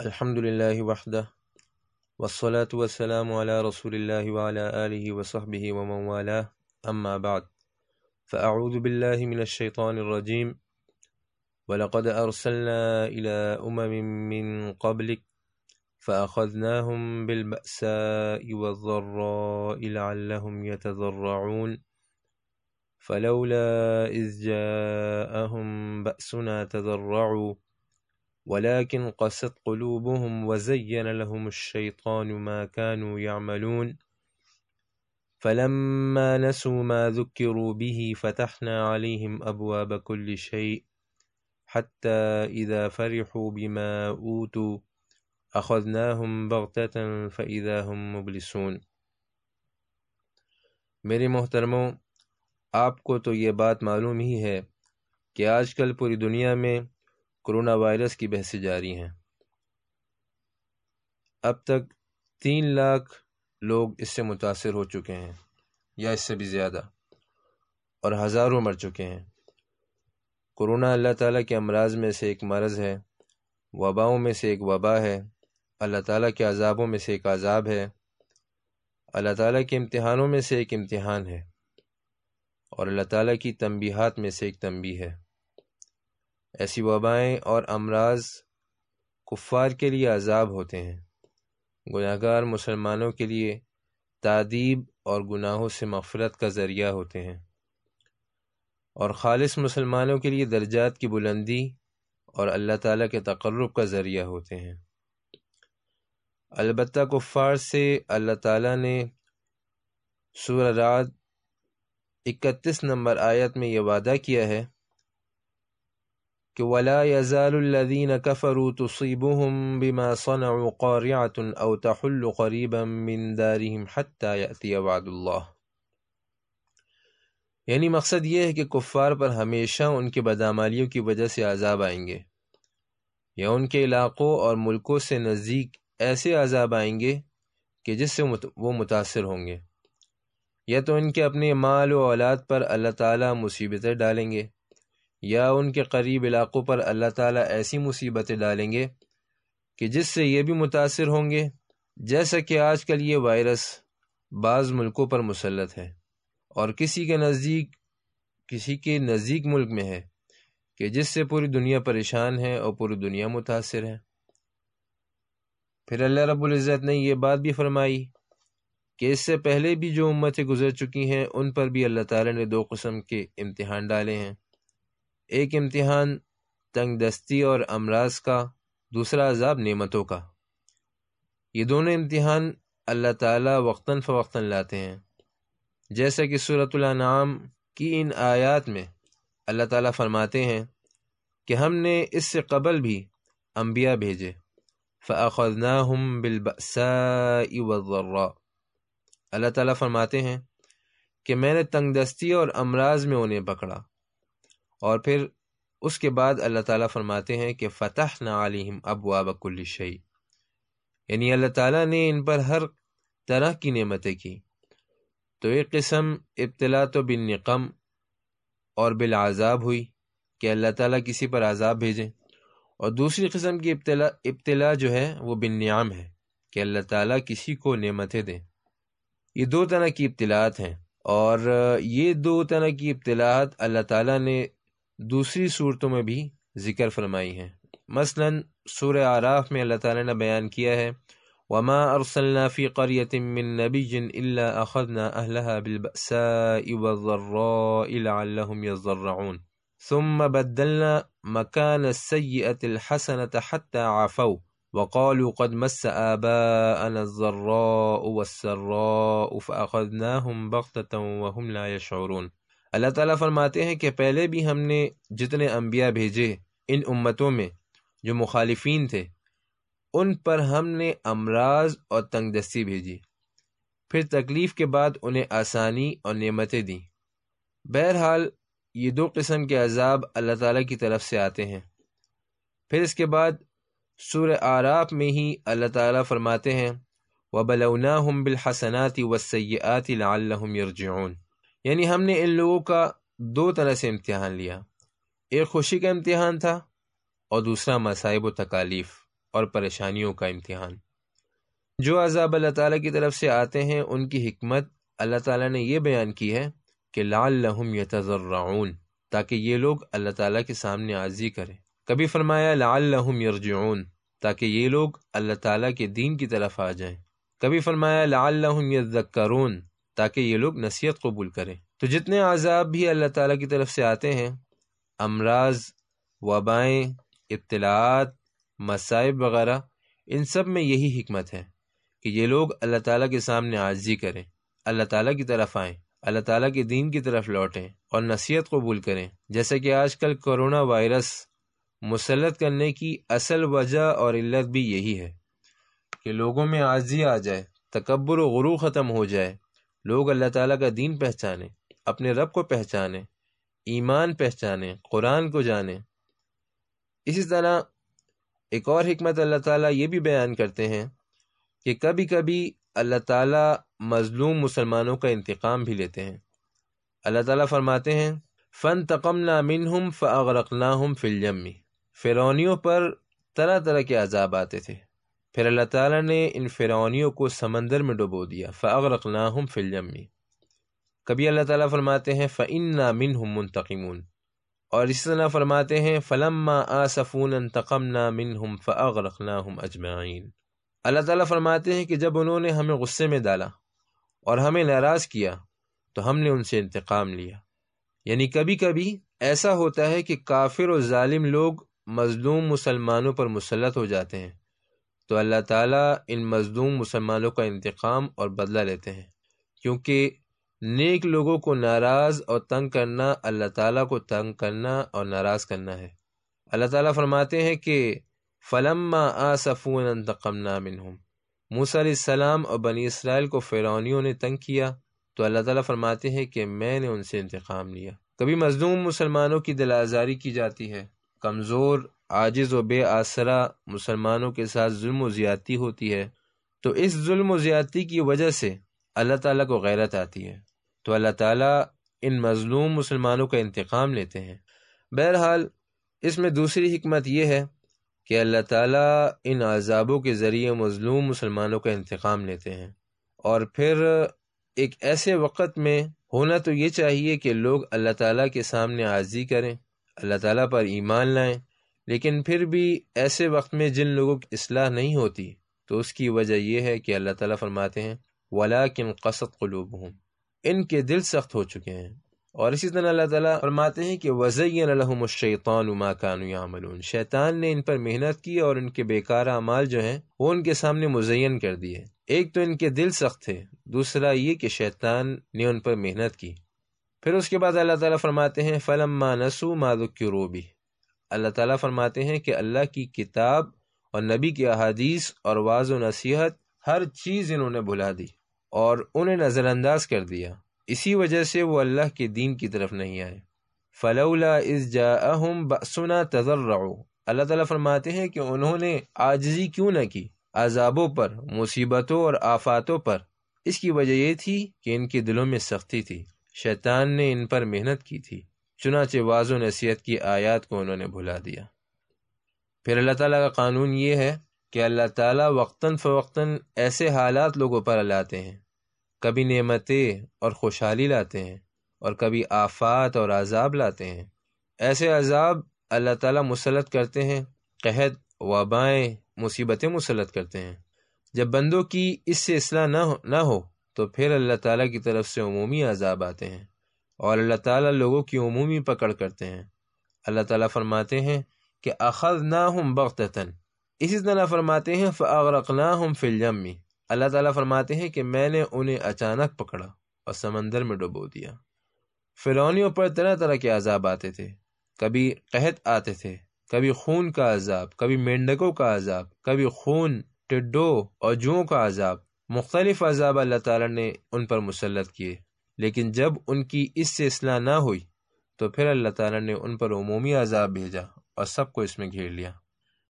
الحمد لله وحده، والصلاة والسلام على رسول الله وعلى آله وصحبه ومن والاه، أما بعد، فأعوذ بالله من الشيطان الرجيم، ولقد أرسلنا إلى أمم من قبلك، فأخذناهم بالبأساء والضراء لعلهم يتضرعون، فلولا إذ جاءهم بأسنا تضرعوا ولكن قست قلوبهم وزين لهم الشيطان ما كانوا يعملون. فلما نسوا ما ذكروا به فتحنا عليهم أبواب كل شيء حتى إذا فرحوا بما أوتوا أخذناهم بغتة فإذا هم مبلسون. میرے محترموں، آپ کو تو یہ بات معلوم ہی ہے کہ آج کل پوری دنیا میں کرونا وائرس کی بحثیں جاری ہیں۔ اب تک تین لاکھ لوگ اس سے متاثر ہو چکے ہیں یا اس سے بھی زیادہ اور ہزاروں مر چکے ہیں۔ کرونا اللہ تعالیٰ کے امراض میں سے ایک مرض ہے، وباؤں میں سے ایک وبا ہے، اللہ تعالیٰ کے عذابوں میں سے ایک عذاب ہے، اللہ تعالیٰ کے امتحانوں میں سے ایک امتحان ہے اور اللہ تعالیٰ کی تنبیہات میں سے ایک تنبیہ ہے۔ ایسی وبائیں اور امراض کفار کے لیے عذاب ہوتے ہیں۔ گناہ گار مسلمانوں کے لیے تعدیب اور گناہوں سے مغفرت کا ذریعہ ہوتے ہیں۔ اور خالص مسلمانوں کے لیے درجات کی بلندی اور اللہ تعالیٰ کے تقرب کا ذریعہ ہوتے ہیں۔ البتہ کفار سے اللہ تعالیٰ نے سورہ رات اکتیس نمبر آیت میں یہ وعدہ کیا ہے کہ ولا يزال الذين كفروا تصيبهم بما صنعوا قارعة او تحل قريبا من دارهم حتى يأتي وعد الله یعنی مقصد یہ ہے کہ کفار پر ہمیشہ ان کے بدعمالیوں کی وجہ سے عذاب آئیں گے یا ان کے علاقوں اور ملکوں سے نزدیک ایسے عذاب آئیں گے کہ جس سے وہ متاثر ہوں گے یا تو ان کے اپنے مال و اولاد پر اللہ تعالیٰ مصیبتیں ڈالیں گے یا ان کے قریب علاقوں پر اللہ تعالیٰ ایسی مصیبتیں ڈالیں گے کہ جس سے یہ بھی متاثر ہوں گے، جیسا کہ آج کل یہ وائرس بعض ملکوں پر مسلط ہے اور کسی کے نزدیک، کسی کے نزدیک ملک میں ہے کہ جس سے پوری دنیا پریشان ہے اور پوری دنیا متاثر ہے۔ پھر اللہ رب العزت نے یہ بات بھی فرمائی کہ اس سے پہلے بھی جو امتیں گزر چکی ہیں، ان پر بھی اللہ تعالیٰ نے دو قسم کے امتحان ڈالے ہیں۔ ایک امتحان تنگ دستی اور امراض کا، دوسرا عذاب نعمتوں کا۔ یہ دونوں امتحان اللہ تعالیٰ وقتاً فوقتاً لاتے ہیں۔ جیسا کہ صورت الانعام کی ان آیات میں اللہ تعالیٰ فرماتے ہیں کہ ہم نے اس سے قبل بھی انبیاء بھیجے۔ فَأَخَذْنَاهُمْ بِالْبَأْسَاءِ وَالضَّرَّاءِ۔ اللہ تعالیٰ فرماتے ہیں کہ میں نے تنگ دستی اور امراض میں انہیں پکڑا۔ اور پھر اس کے بعد اللہ تعالیٰ فرماتے ہیں کہ فتح نہ علیہم اب وابک الشعی یعنی اللہ تعالیٰ نے ان پر ہر طرح کی نعمتیں کی۔ تو ایک قسم ابتلا تو بن نقم اور بالعذاب ہوئی کہ اللہ تعالیٰ کسی پر عذاب بھیجیں۔ اور دوسری قسم کی ابتلا ابتلا جو ہے وہ بن نعام ہے کہ اللہ تعالیٰ کسی کو نعمتیں دیں۔ یہ دو طرح کی ابتلاعات ہیں اور یہ دو طرح کی ابتلاعات اللہ تعالیٰ نے دوسری صورتوں میں بھی ذکر فرمائی ہیں۔ مثلا سورہ آراف میں اللہ تعالیٰ نے بیان کیا ہے، وما ارسلنا في قرية من نبي الا اخذنا اهلها بالبأساء والضراء لعلهم يضرعون ثم بدلنا مكان السيئة الحسنة حتى عفوا، وقالوا قد مس آباءنا الضراء والسراء فأخذناهم بغتة وهم لا يشعرون۔ اللہ تعالیٰ فرماتے ہیں کہ پہلے بھی ہم نے جتنے انبیاء بھیجے ان امتوں میں جو مخالفین تھے، ان پر ہم نے امراض اور تنگ دستی بھیجی۔ پھر تکلیف کے بعد انہیں آسانی اور نعمتیں دیں۔ بہرحال، یہ دو قسم کے عذاب اللہ تعالیٰ کی طرف سے آتے ہیں۔ پھر اس کے بعد سور آراف میں ہی اللہ تعالیٰ فرماتے ہیں، وَبَلَوْنَاهُمْ بِالْحَسَنَاتِ وَالسَّيِّئَاتِ لَعَلَّهُمْ يَرْجِعُونَ۔ یعنی ہم نے ان لوگوں کا دو طرح سے امتحان لیا۔ ایک خوشی کا امتحان تھا اور دوسرا مصائب و تکالیف اور پریشانیوں کا امتحان۔ جو عذاب اللہ تعالیٰ کی طرف سے آتے ہیں، ان کی حکمت اللہ تعالیٰ نے یہ بیان کی ہے کہ لال لحم یتذرعون تاکہ یہ لوگ اللہ تعالیٰ کے سامنے عاضی کریں۔ کبھی فرمایا لال لحم یرجعون، تاکہ یہ لوگ اللہ تعالیٰ کے دین کی طرف آ جائیں۔ کبھی فرمایا لال لحم یذکرون تاکہ یہ لوگ نصیحت قبول کریں۔ تو جتنے عذاب بھی اللہ تعالیٰ کی طرف سے آتے ہیں، امراض، وبائیں، اطلاعات، مصائب وغیرہ، ان سب میں یہی حکمت ہے کہ یہ لوگ اللہ تعالیٰ کے سامنے عاجزی کریں، اللہ تعالیٰ کی طرف آئیں، اللہ تعالیٰ کے دین کی طرف لوٹیں اور نصیحت قبول کریں۔ جیسے کہ آج کل کرونا وائرس مسلط کرنے کی اصل وجہ اور علت بھی یہی ہے کہ لوگوں میں عاضی آ جائے، تکبر و غرو ختم ہو جائے لوگ اللہ تعالیٰ کا دین پہچانیں اپنے رب کو پہچانیں ایمان پہچانیں قرآن کو جانیں اسی طرح ایک اور حکمت اللہ تعالیٰ یہ بھی بیان کرتے ہیں کہ کبھی کبھی اللہ تعالیٰ مظلوم مسلمانوں کا انتقام بھی لیتے ہیں۔ اللہ تعالیٰ فرماتے ہیں فن تقم نا ہم فغرق نا ہم فلجمی فرونیوں پر طرح طرح کے عذاب آتے تھے۔ پھر اللہ تعالیٰ نے ان فرعونیوں کو سمندر میں ڈبو دیا فعغرق ناہم فلجمی کبھی اللہ تعالیٰ فرماتے ہیں فعن نا من ہم منتقمون۔ اور اسی طرح فرماتے ہیں، فلما آصفون انتقم نا من ہم فعغرق ناہم اجمعین۔ اللہ تعالیٰ فرماتے ہیں کہ جب انہوں نے ہمیں غصے میں ڈالا اور ہمیں ناراض کیا، تو ہم نے ان سے انتقام لیا۔ یعنی کبھی کبھی ایسا ہوتا ہے کہ کافر و ظالم لوگ مظلوم مسلمانوں پر مسلط ہو جاتے ہیں۔ تو اللہ تعالیٰ ان مظلوم مسلمانوں کا انتقام اور بدلہ لیتے ہیں۔ کیونکہ نیک لوگوں کو ناراض اور تنگ کرنا اللہ تعالیٰ کو تنگ کرنا اور ناراض کرنا ہے۔ اللہ تعالیٰ فرماتے ہیں کہ فلما آصفون انتقمنا منہم۔ موسیٰ علیہ السلام اور بنی اسرائیل کو فرعونیوں نے تنگ کیا۔ تو اللہ تعالیٰ فرماتے ہیں کہ میں نے ان سے انتقام لیا۔ کبھی مظلوم مسلمانوں کی دل آزاری کی جاتی ہے، کمزور عاجز و بے آسرا مسلمانوں کے ساتھ ظلم و زیادتی ہوتی ہے، تو اس ظلم و زیادتی کی وجہ سے اللہ تعالیٰ کو غیرت آتی ہے۔ تو اللہ تعالیٰ ان مظلوم مسلمانوں کا انتقام لیتے ہیں۔ بہرحال، اس میں دوسری حکمت یہ ہے کہ اللہ تعالیٰ ان عذابوں کے ذریعے مظلوم مسلمانوں کا انتقام لیتے ہیں۔ اور پھر ایک ایسے وقت میں ہونا تو یہ چاہیے کہ لوگ اللہ تعالیٰ کے سامنے عاضی کریں، اللہ تعالیٰ پر ایمان لائیں لیکن پھر بھی ایسے وقت میں جن لوگوں کی اصلاح نہیں ہوتی، تو اس کی وجہ یہ ہے کہ اللہ تعالیٰ فرماتے ہیں ولا کن قصد قلوب ان کے دل سخت ہو چکے ہیں۔ اور اسی طرح اللہ تعالیٰ فرماتے ہیں کہ وزین الحم الشیطان ما کانو یعملون شیطان نے ان پر محنت کی اور ان کے بیکار اعمال جو ہیں، وہ ان کے سامنے مزین کر دیے۔ ایک تو ان کے دل سخت تھے، دوسرا یہ کہ شیطان نے ان پر محنت کی۔ پھر اس کے بعد اللہ تعالیٰ فرماتے ہیں فلم ما نسو مادک کی روبی اللہ تعالیٰ فرماتے ہیں کہ اللہ کی کتاب اور نبی کی احادیث اور واض و نصیحت ہر چیز انہوں نے بھلا دی اور انہیں نظر انداز کر دیا۔ اسی وجہ سے وہ اللہ کے دین کی طرف نہیں آئے۔ فلولا از جا بسنا تذر اللہ تعالیٰ فرماتے ہیں کہ انہوں نے آجزی کیوں نہ کی؟ عذابوں پر، مصیبتوں اور آفاتوں پر۔ اس کی وجہ یہ تھی کہ ان کے دلوں میں سختی تھی۔ شیطان نے ان پر محنت کی تھی۔ چنانچہ واض و نصیحت کی آیات کو انہوں نے بھلا دیا۔ پھر اللہ تعالیٰ کا قانون یہ ہے کہ اللہ تعالیٰ وقتاً فوقتاً ایسے حالات لوگوں پر لاتے ہیں۔ کبھی نعمتیں اور خوشحالی لاتے ہیں اور کبھی آفات اور عذاب لاتے ہیں۔ ایسے عذاب اللہ تعالیٰ مسلط کرتے ہیں، قحط، وبائیں، مصیبتیں مسلط کرتے ہیں۔ جب بندوں کی اس سے اصلاح نہ ہو نہ ہو، تو پھر اللہ تعالیٰ کی طرف سے عمومی عذاب آتے ہیں۔ اور اللہ تعالیٰ لوگوں کی عمومی پکڑ کرتے ہیں۔ اللہ تعالیٰ فرماتے ہیں کہ اخذ نہ ہم اسی طرح فرماتے ہیں فعرق نہ ہم اللہ تعالیٰ فرماتے ہیں کہ میں نے انہیں اچانک پکڑا اور سمندر میں ڈبو دیا۔ فرونیوں پر طرح طرح کے عذاب آتے تھے۔ کبھی قحط آتے تھے، کبھی خون کا عذاب، کبھی مینڈکوں کا عذاب، کبھی خون ٹڈو اور جوؤں کا عذاب۔ مختلف عذاب اللہ تعالیٰ نے ان پر مسلط کیے۔ لیکن جب ان کی اس سے اصلاح نہ ہوئی تو پھر اللہ تعالیٰ نے ان پر عمومی عذاب بھیجا اور سب کو اس میں گھیر لیا۔